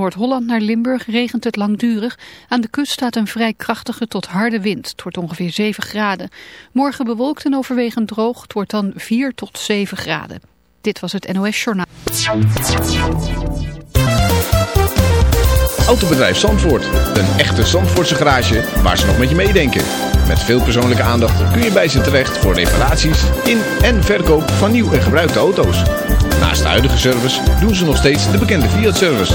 Noord-Holland naar Limburg regent het langdurig. Aan de kust staat een vrij krachtige tot harde wind. Het wordt ongeveer 7 graden. Morgen bewolkt en overwegend droog. Het wordt dan 4 tot 7 graden. Dit was het NOS Journaal. Autobedrijf Zandvoort. Een echte Zandvoortse garage waar ze nog met je meedenken. Met veel persoonlijke aandacht kun je bij ze terecht voor reparaties in en verkoop van nieuw en gebruikte auto's. Naast de huidige service doen ze nog steeds de bekende Fiat-service.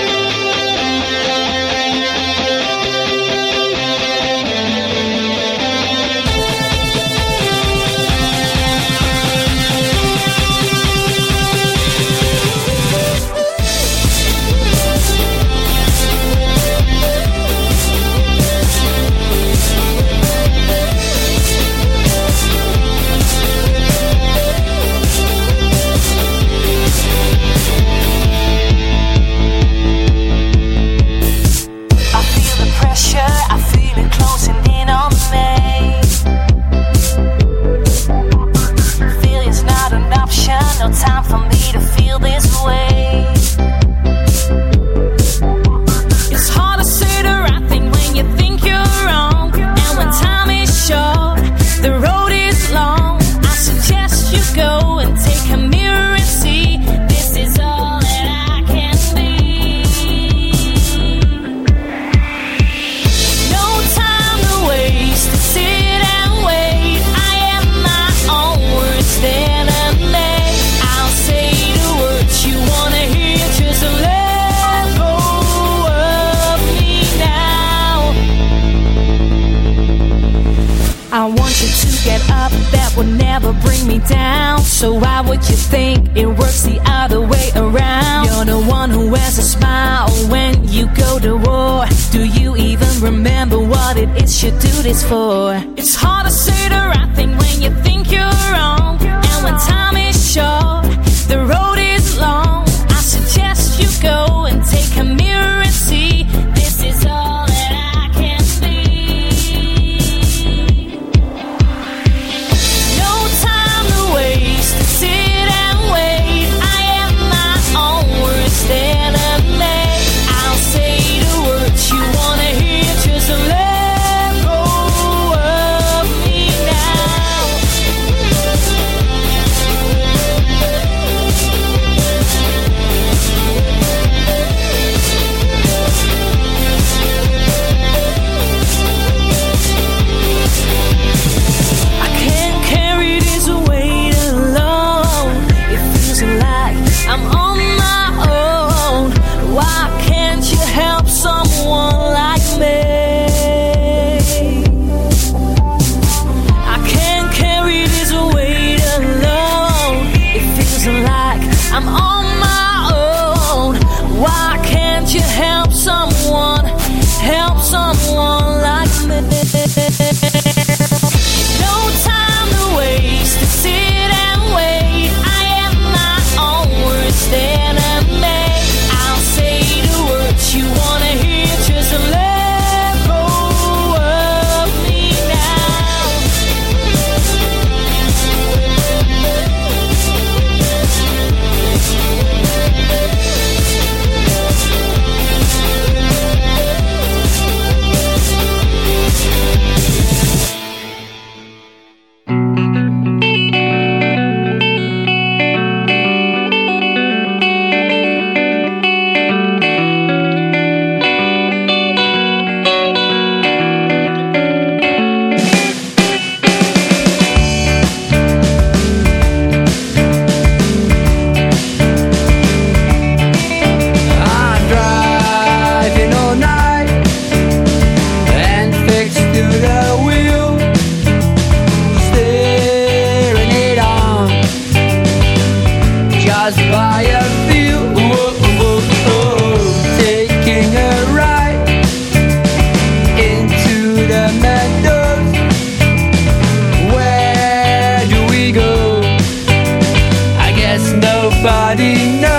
Everybody knows.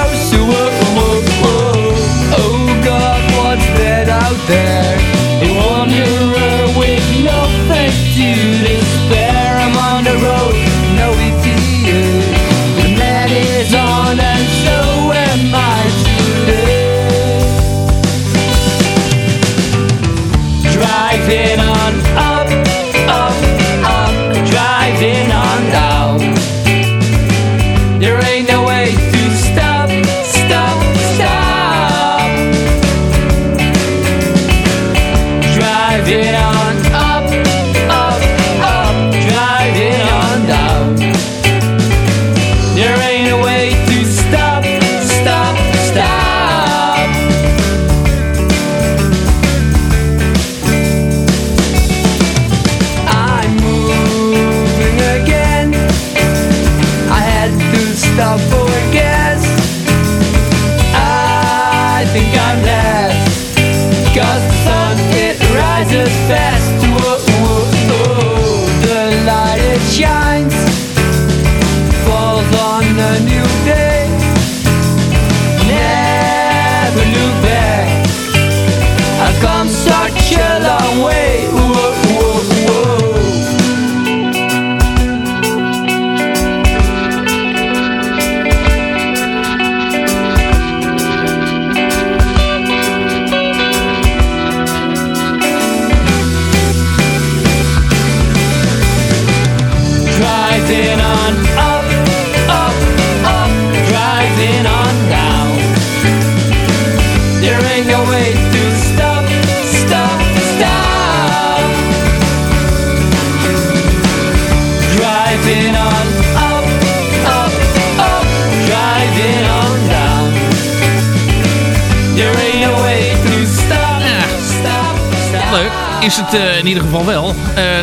Is het uh, in ieder geval wel. Uh,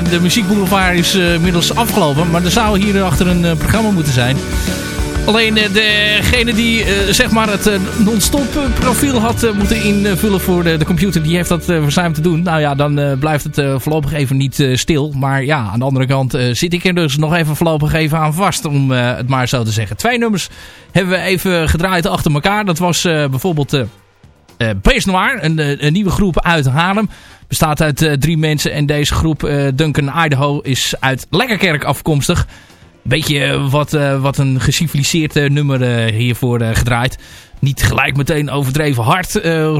de muziekboulevard is uh, inmiddels afgelopen. Maar er zou hier achter een programma moeten zijn. Alleen degene die zeg maar het non-stop profiel had moeten invullen voor de, de, computer. Die heeft dat verzuimd te doen. Nou ja, dan blijft het voorlopig even niet stil. Maar ja, aan de andere kant zit ik er dus nog even voorlopig even aan vast. Om het maar zo te zeggen. Twee nummers hebben we even gedraaid achter elkaar. Dat was bijvoorbeeld... Uh, Noir, een, een, nieuwe groep uit Haarlem. Bestaat uit uh, drie mensen en deze groep uh, Duncan Idaho is uit Lekkerkerk afkomstig. Beetje wat, wat een geciviliseerd nummer hiervoor gedraaid. Niet gelijk meteen overdreven hard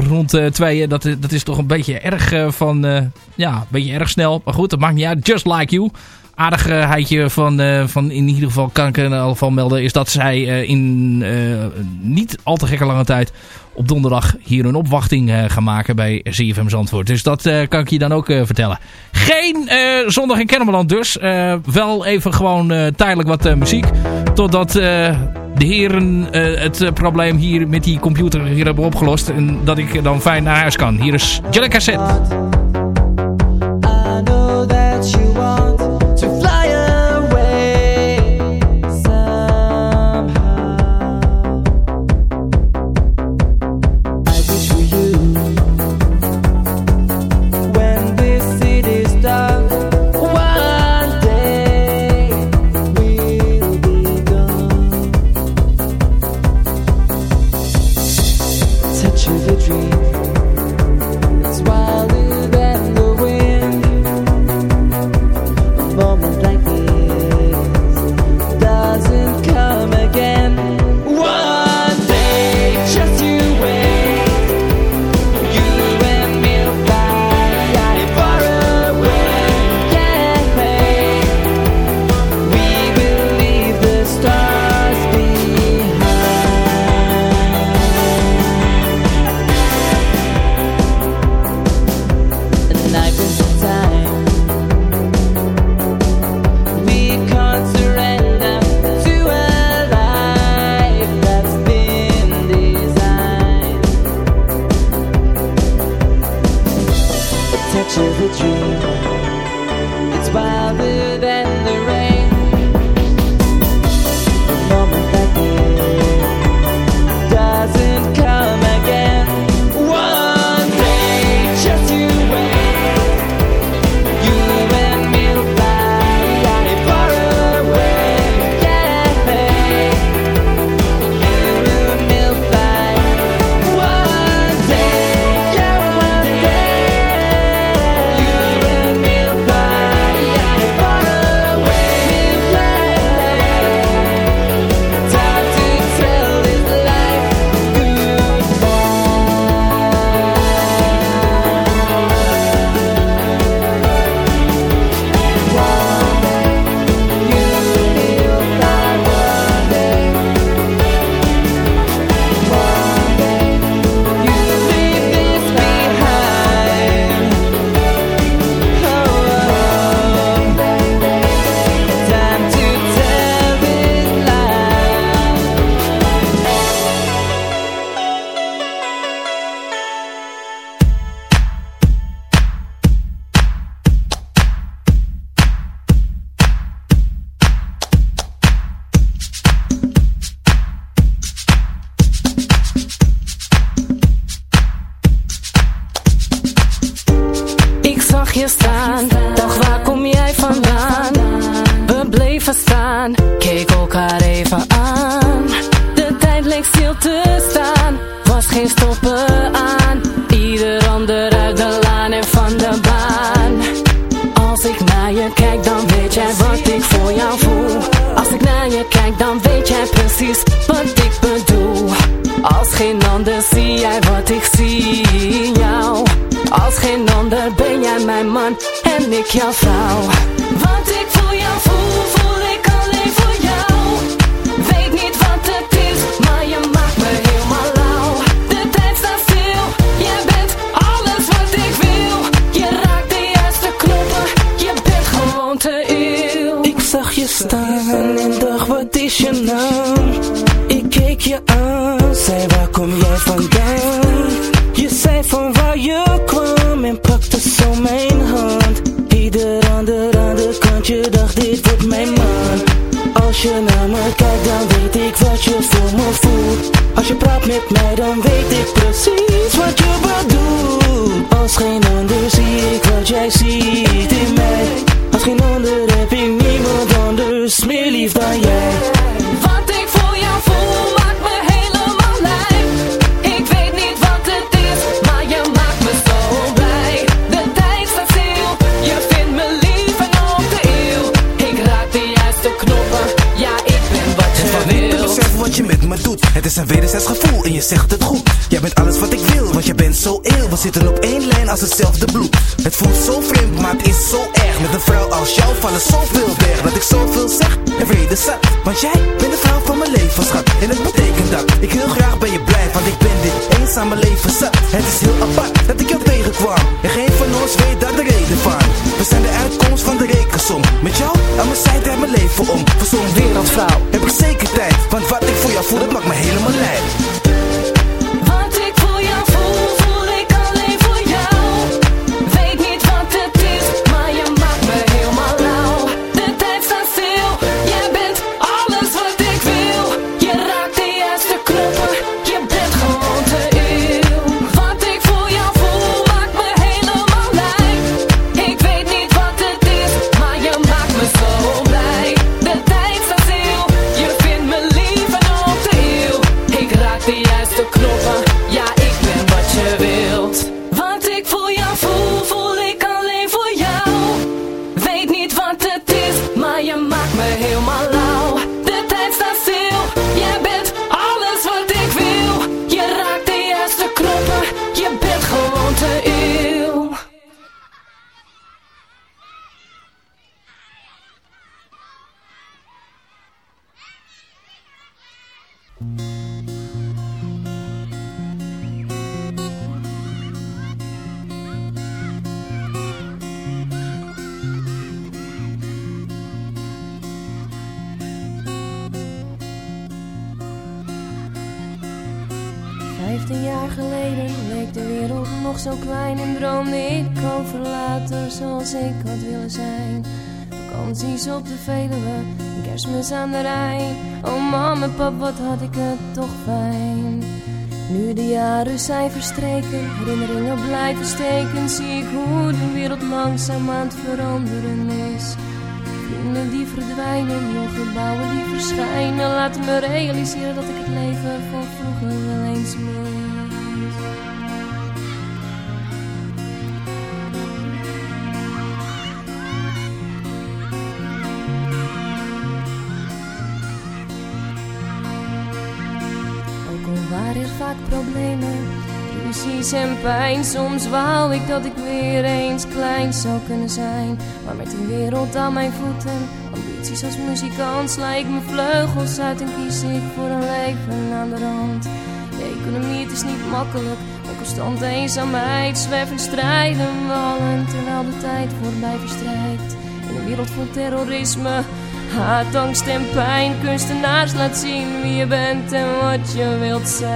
rond tweeën. Dat, dat is toch een beetje erg van... ja, een beetje erg snel. Maar goed, dat maakt niet uit. Just Like You aardigheidje van, uh, van in ieder geval kan ik in ieder geval melden... is dat zij uh, in uh, niet al te gekke lange tijd op donderdag hier een opwachting gaan maken bij ZFM Zandvoort. Dus dat kan ik je dan ook vertellen. Geen zondag in Kennemerland dus. wel even gewoon tijdelijk wat muziek. Totdat de heren het probleem hier met die computer hier hebben opgelost. En dat ik dan fijn naar huis kan. Hier is Jellica Set. zitten op één lijn als hetzelfde bloed. Het voelt zo vreemd, maar het is zo erg. Met een vrouw als jou vallen zoveel weg. Dat ik zoveel zeg en reden zat. Want jij bent de vrouw van mijn leven, schat. En het betekent dat ik heel graag bij je blijf. Want ik ben dit eenzame leven zat. Het is heel een jaar geleden leek de wereld nog zo klein en droomde ik over later zoals ik had willen zijn. Vakanties op de Veluwe, een kerstmis aan de rij. Oh mama, en pap, wat had ik het toch fijn. Nu de jaren zijn verstreken, herinneringen blijven steken, zie ik hoe de wereld langzaam aan het veranderen is. Vrienden die verdwijnen, nog gebouwen die verschijnen, laten me realiseren dat ik het leven problemen, ruzies en pijn. Soms wou ik dat ik weer eens klein zou kunnen zijn. Maar met een wereld aan mijn voeten, ambities als muzikant, sla ik mijn vleugels uit en kies ik voor een leven aan de rand. De economie, is niet makkelijk. Een constant eenzaamheid, zwerven, strijden we terwijl de tijd voorbij verstrijkt. In een wereld van terrorisme Haat, angst en pijn, kunstenaars laat zien wie je bent en wat je wilt zijn.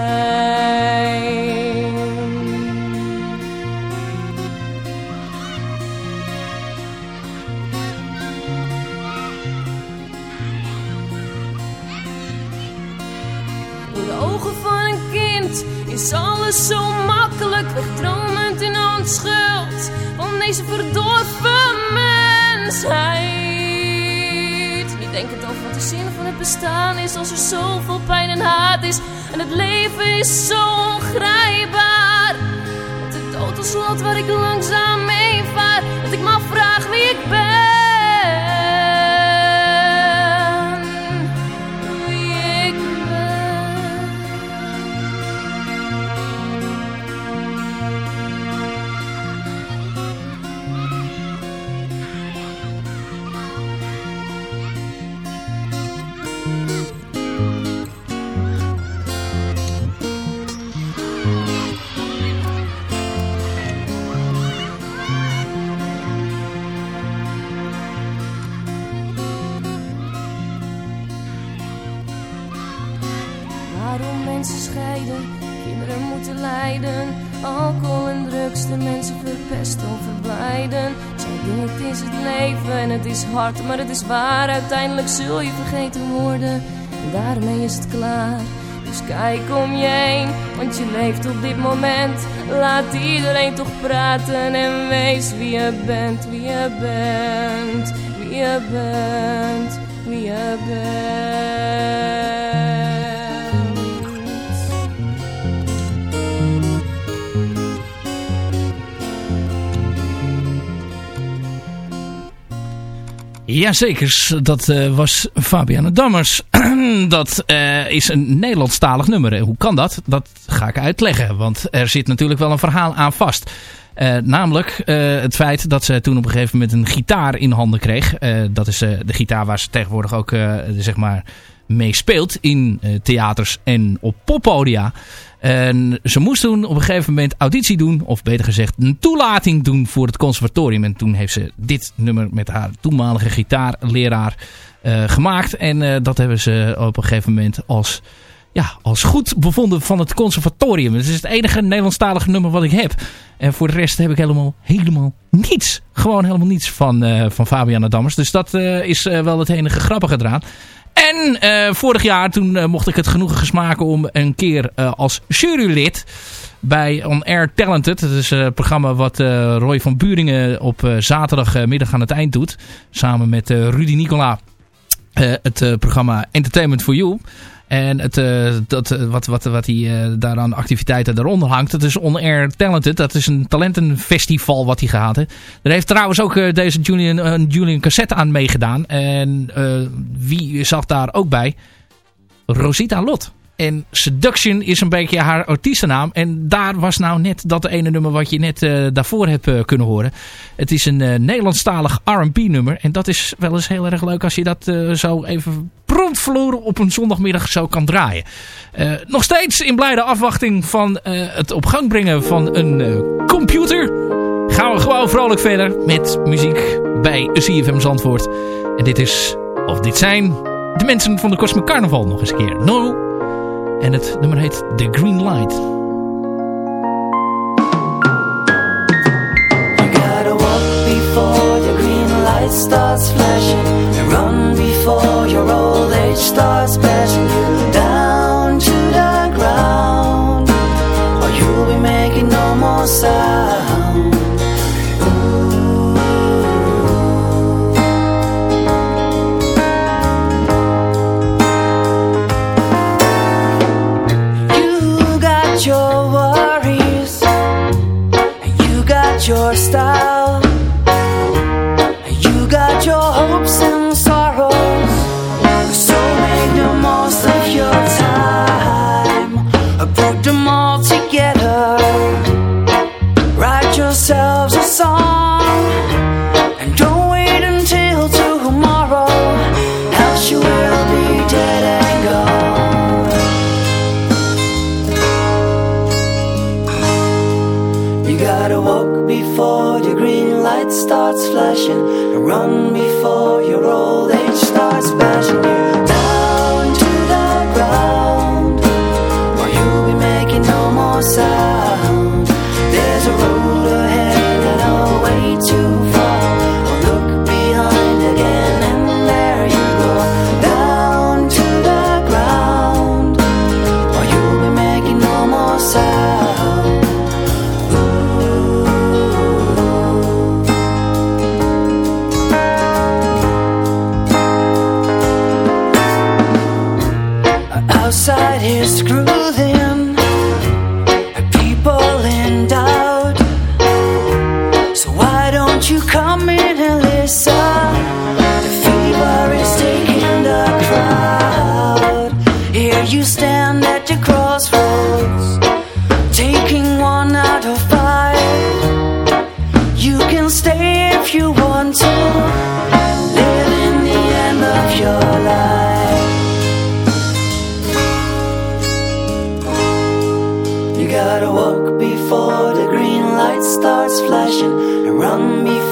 Door de ogen van een kind is alles zo makkelijk, dromend in onschuld van deze verdorpen mensheid. Die denken toch wat de zin van het bestaan is als er zoveel pijn en haat is en het leven is zo ongrijpbaar. Dat de dood als lot waar ik langzaam mee vaar, dat ik me afvraag wie ik ben. Maar het is waar. Uiteindelijk zul je vergeten worden en daarmee is het klaar. Dus kijk om je heen, want je leeft op dit moment. Laat iedereen toch praten en wees wie je bent, wie je bent, wie je bent, wie je bent. Jazeker, dat uh, was Fabiana Dammers. dat uh, is een Nederlandstalig nummer. Hoe kan dat? Dat ga ik uitleggen, want er zit natuurlijk wel een verhaal aan vast. Namelijk het feit dat ze toen op een gegeven moment een gitaar in handen kreeg. dat is de gitaar waar ze tegenwoordig ook zeg maar mee speelt in theaters en op poppodia. En ze moest toen op een gegeven moment auditie doen. Of beter gezegd een toelating doen voor het conservatorium. En toen heeft ze dit nummer met haar toenmalige gitaarleraar uh, gemaakt. En uh, dat hebben ze op een gegeven moment als, ja, als goed bevonden van het conservatorium. Het is het enige Nederlandstalige nummer wat ik heb. En voor de rest heb ik helemaal, helemaal niets. Gewoon helemaal niets van, uh, van Fabiana Dammers. Dus dat is wel het enige grappige eraan. En uh, vorig jaar toen uh, mocht ik het genoegen gesmaken om een keer uh, als jurylid bij On Air Talented. Dat is een programma wat Roy van Buringen op zaterdagmiddag aan het eind doet. Samen met Rudy Nicola. het programma Entertainment for You. En het, uh, dat, eh, wat, wat, wat hij uh, daar aan activiteiten daaronder hangt, dat is On Air Talented. Dat is een talentenfestival wat hij gehad heeft. Er heeft trouwens ook uh, deze Julian, Julian Cassette aan meegedaan. En wie zat daar ook bij? Rosita Lot. En Seduction is een beetje haar artiestennaam. En daar was nou net dat ene nummer wat je net uh, daarvoor hebt uh, kunnen horen. Het is een uh, Nederlandstalig R&B nummer. En dat is wel eens heel erg leuk als je dat zo even promptvloeren op een zondagmiddag zo kan draaien. nog steeds in blijde afwachting van het op gang brengen van een computer. Gaan we gewoon vrolijk verder met muziek bij CFM Zandvoort. En dit is, of dit zijn, de mensen van de Cosmic Carnaval nog eens een keer. No En het nummer heet The Green Light. You gotta walk before the green light starts flashing And run before your old age starts bashing you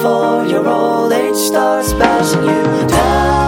before your old age starts bashing you down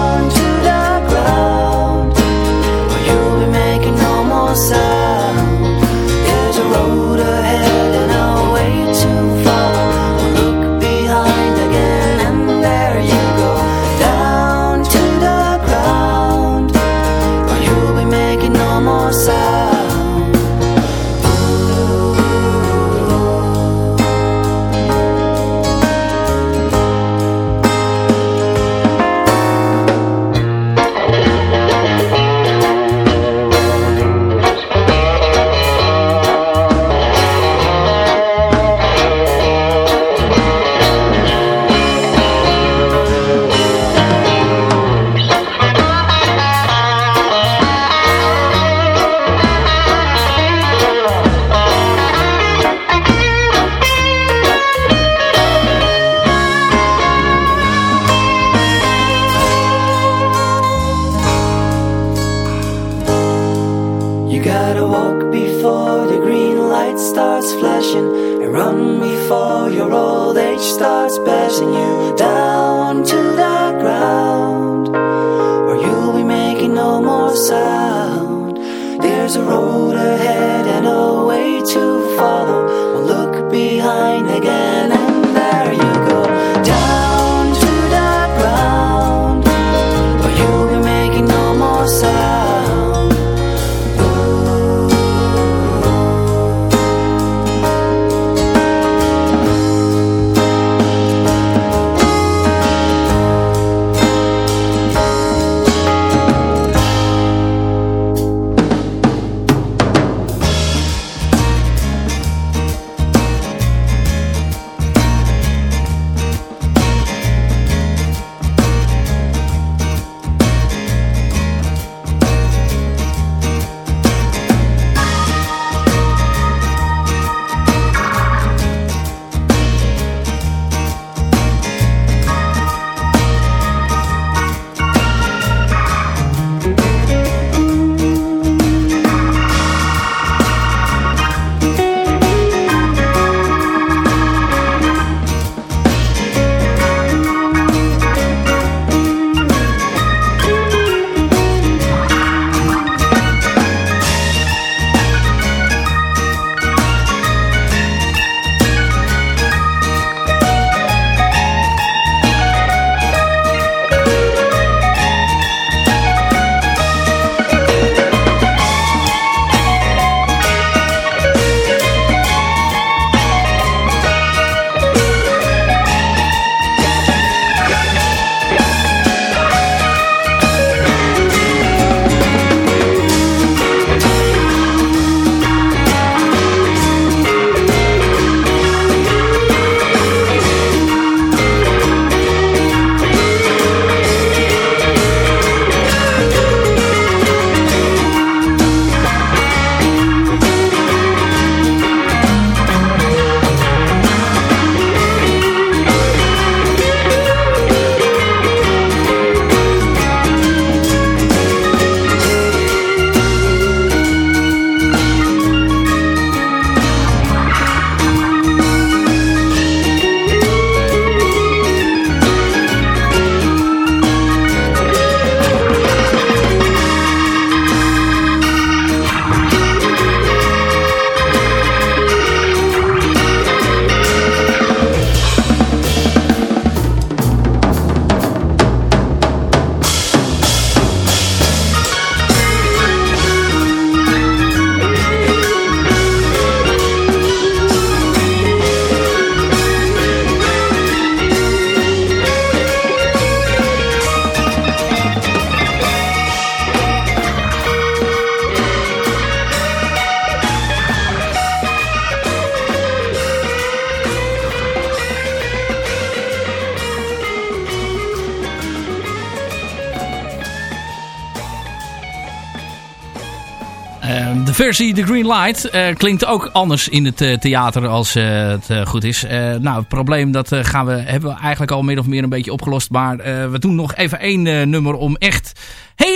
versie The Green Light klinkt ook anders in het theater als het goed is. nou, het probleem dat gaan we, hebben we eigenlijk al min of meer een beetje opgelost. Maar we doen nog even één nummer om echt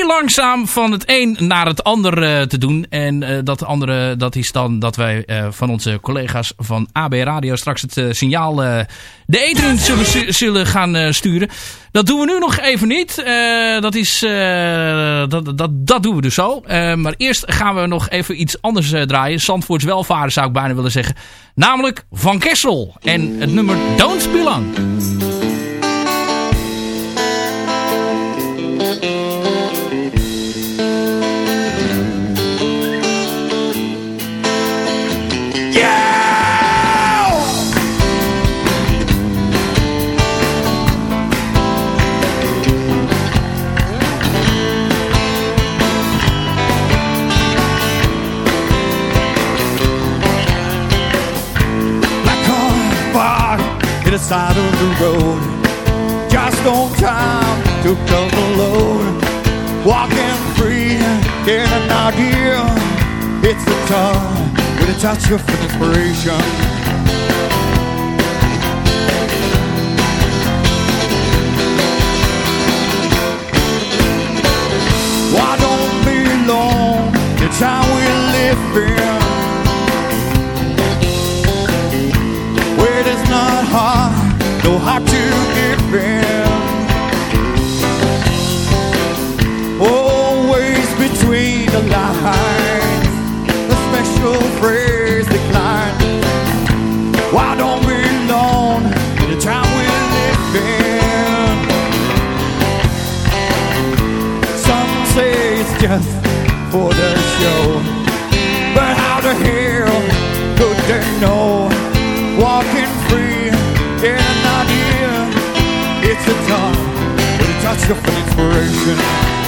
langzaam van het een naar het ander te doen. En dat andere, dat is dan dat wij van onze collega's van AB Radio straks het signaal de eten zullen, gaan sturen. Dat doen we nu nog even niet. dat, is, dat, dat, dat doen we dus zo. maar eerst gaan we nog even iets anders draaien. Zandvoorts welvaren zou ik bijna willen zeggen. Namelijk Van Kessel. En het nummer Don't to side of the road. Just on time to come alone. Walking free, in an idea. It's the time with a touch of inspiration. Why don't belong? It's how we live in. Hard to give in. Always between the lines, a special phrase decline. Why don't we belong in the time we live in? Some say it's just for the show, inspiration.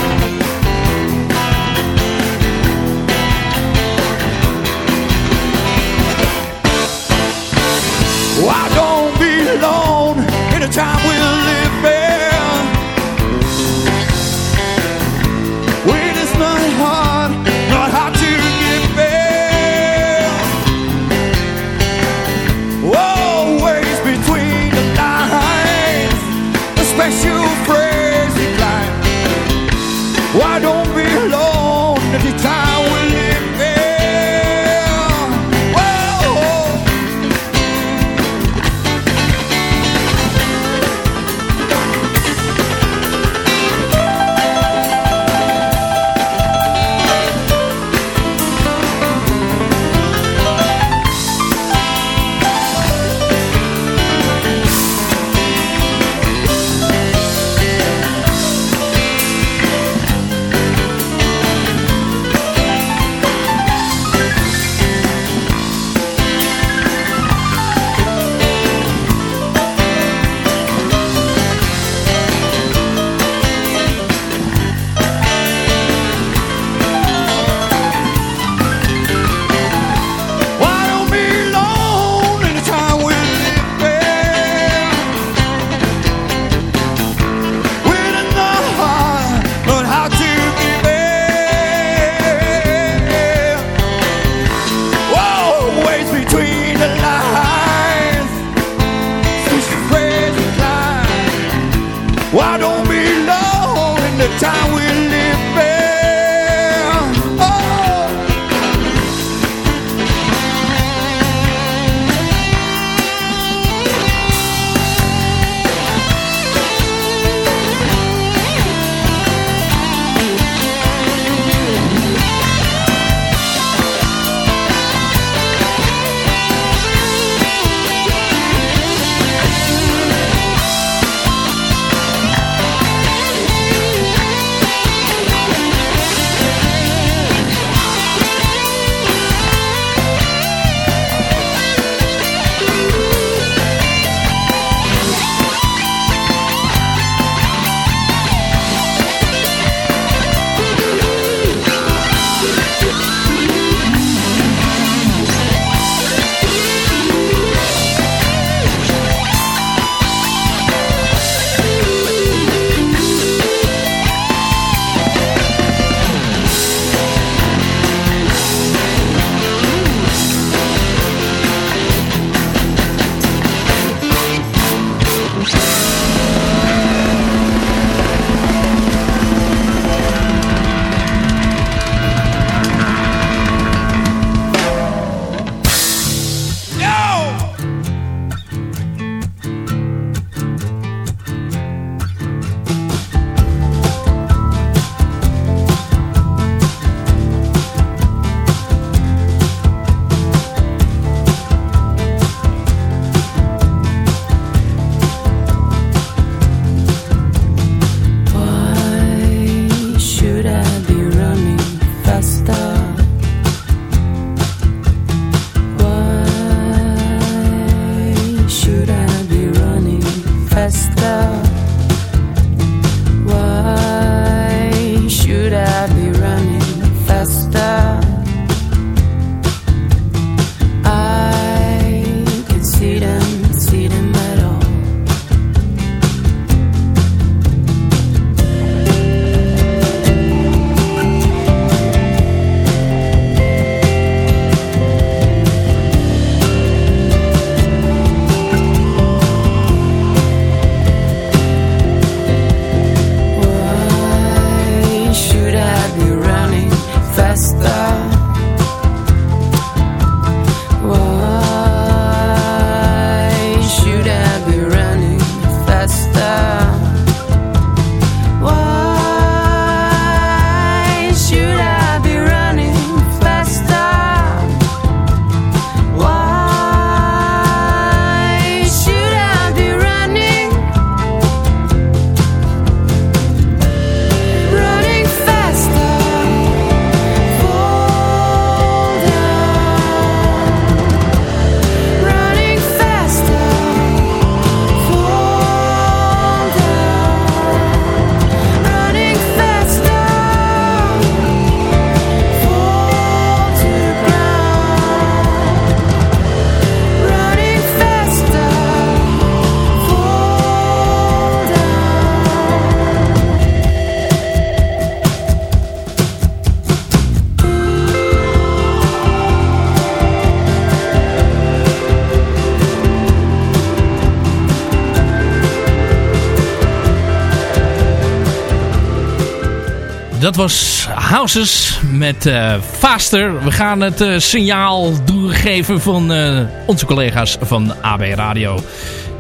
Was Houses met eh, Faster. We gaan het eh, signaal doorgeven van eh, onze collega's van AB Radio.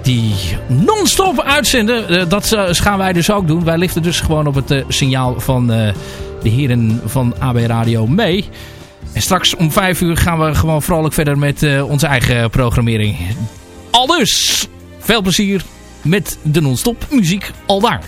Die non-stop uitzenden. Dat gaan wij dus ook doen. Wij liften dus gewoon op het signaal van de heren van AB Radio mee. En straks om vijf uur gaan we gewoon vrolijk verder met onze eigen programmering. Al dus, veel plezier met de non-stop muziek al daar.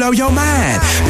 Blow your mind.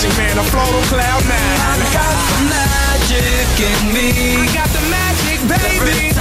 Man, I float on cloud nine. I got the magic in me. I got the magic, baby.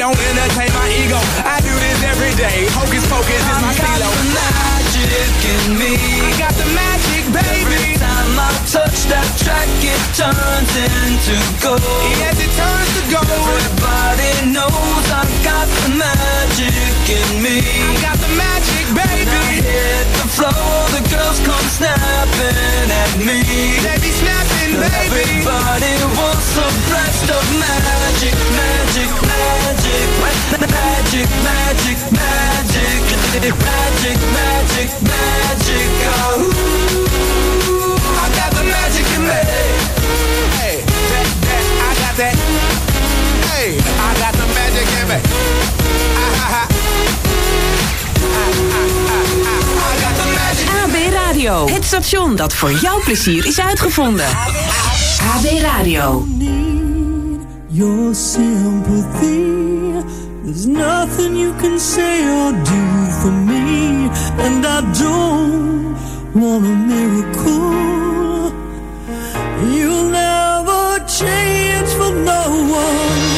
don't entertain my ego. I do this every day. Hocus pocus is my I got the magic in me. I got the magic, baby. Every time I touch that track, it turns into gold. Yes, it turns to gold. Everybody knows I got the magic in me. I got the magic, When I hit the floor, the girls come snapping at me. They be snapping, baby. Everybody wants a blast of magic, magic, magic, magic, magic, magic, magic, magic, magic. Oh, I got the magic in me. Hey, that, that, I got that. Hey, I got the magic in me. Ah, ah, ah. I got the magic. AB Radio. Het station dat voor jouw plezier is uitgevonden. AB Radio. your sympathy. There's nothing you can say or do for me, and I don't want a miracle. You'll never change for no one.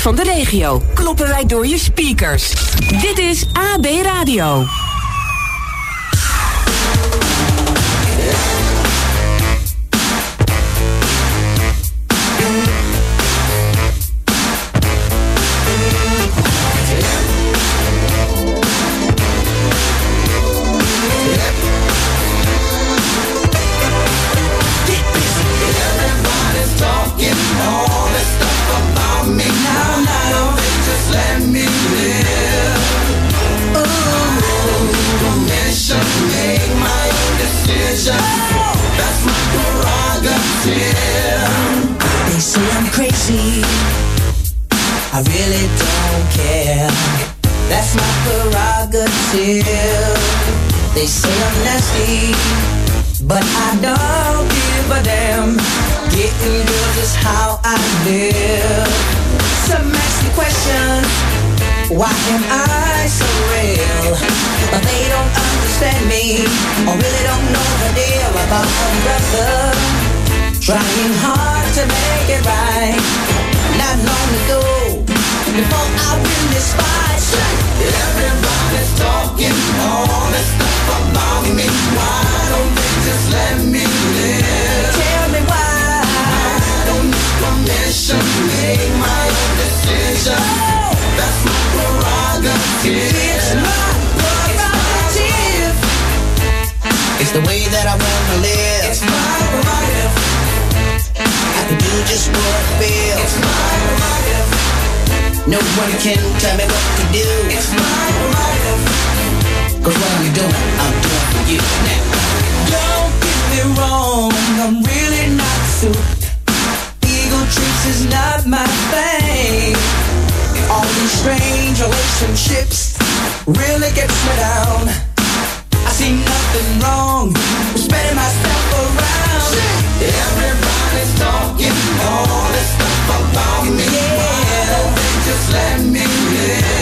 van de regio. Kloppen wij door je speakers. Dit is AB Radio. It's my. It's the way that I wanna live. It's my. I can do just what It's my. No one can tell me what to do. It's my what I'm doing, I'm doing for you now. Don't get me wrong, I'm really not. Eagle trips is not my thing. All these strange relationships really gets me down. I see nothing wrong with spinning myself around. Everybody's talking all this stuff about me. Yeah. Why don't they just let me live?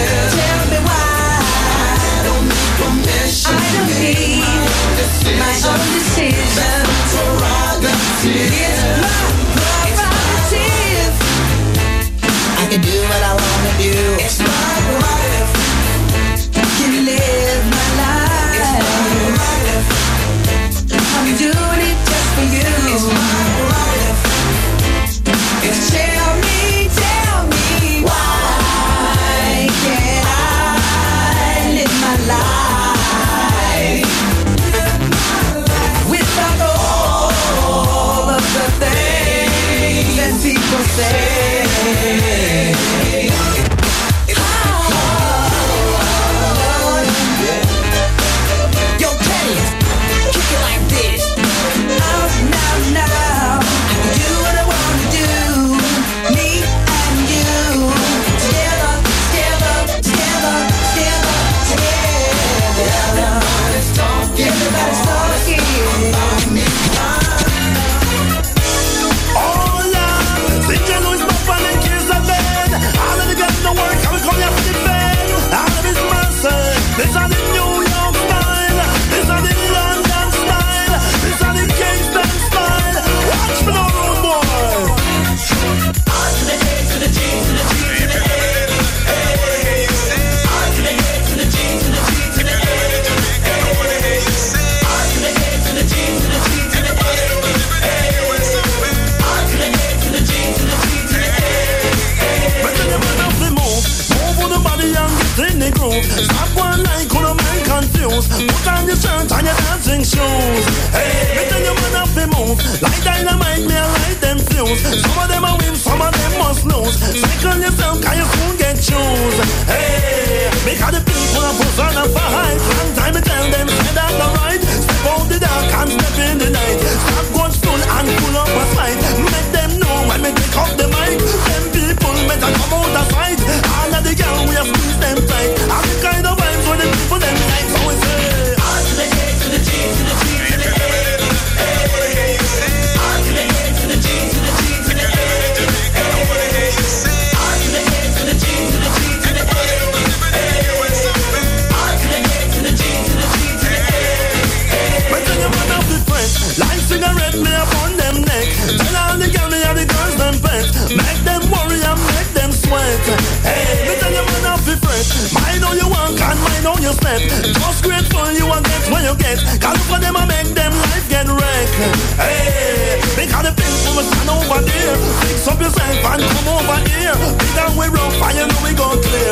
And you know we gon' clear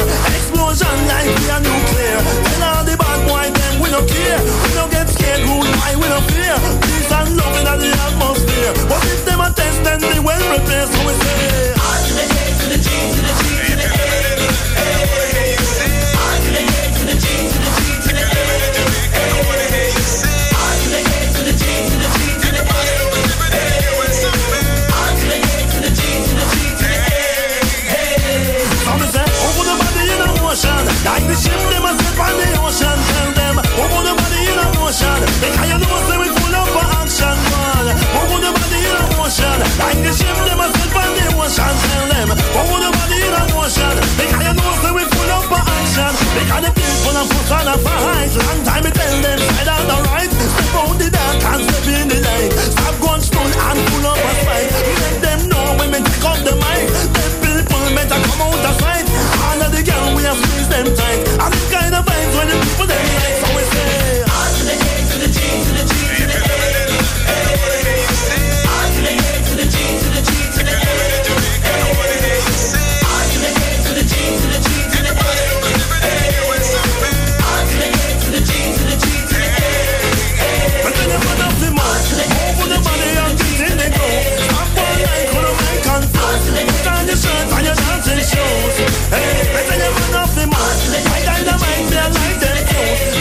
up. Long time me tell them, head out the right. Step out the dark and step in the light. Stop going spoon and pull up a fight. Let them know when me take up the mic. Them people meant to come out the fight. All of the girl we have squeezed them tight. And this kind of vibes when the people they rules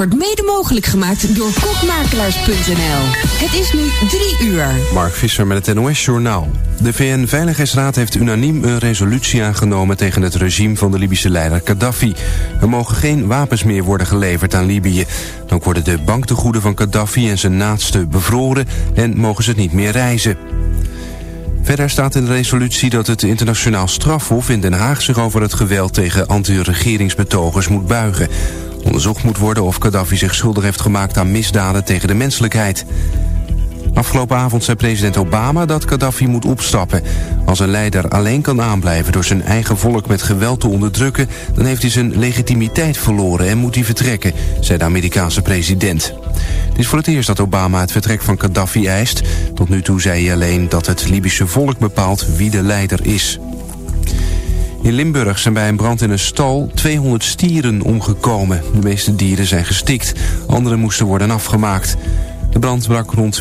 wordt mede mogelijk gemaakt door kokmakelaars.nl. Het is nu drie uur. Mark Visser met het NOS Journaal. De VN-veiligheidsraad heeft unaniem een resolutie aangenomen tegen het regime van de Libische leider Gaddafi. Er mogen geen wapens meer worden geleverd aan Libië. Dan worden de banktegoeden van Gaddafi en zijn naasten bevroren en mogen ze niet meer reizen. Verder staat in de resolutie dat het internationaal strafhof in Den Haag zich over het geweld tegen anti-regeringsbetogers moet buigen. Onderzocht moet worden of Gaddafi zich schuldig heeft gemaakt aan misdaden tegen de menselijkheid. Afgelopen avond zei president Obama dat Gaddafi moet opstappen. Als een leider alleen kan aanblijven door zijn eigen volk met geweld te onderdrukken... dan heeft hij zijn legitimiteit verloren en moet hij vertrekken, zei de Amerikaanse president. Het is voor het eerst dat Obama het vertrek van Gaddafi eist. Tot nu toe zei hij alleen dat het Libische volk bepaalt wie de leider is. In Limburg zijn bij een brand in een stal 200 stieren omgekomen. De meeste dieren zijn gestikt, andere moesten worden afgemaakt. De brand brak rond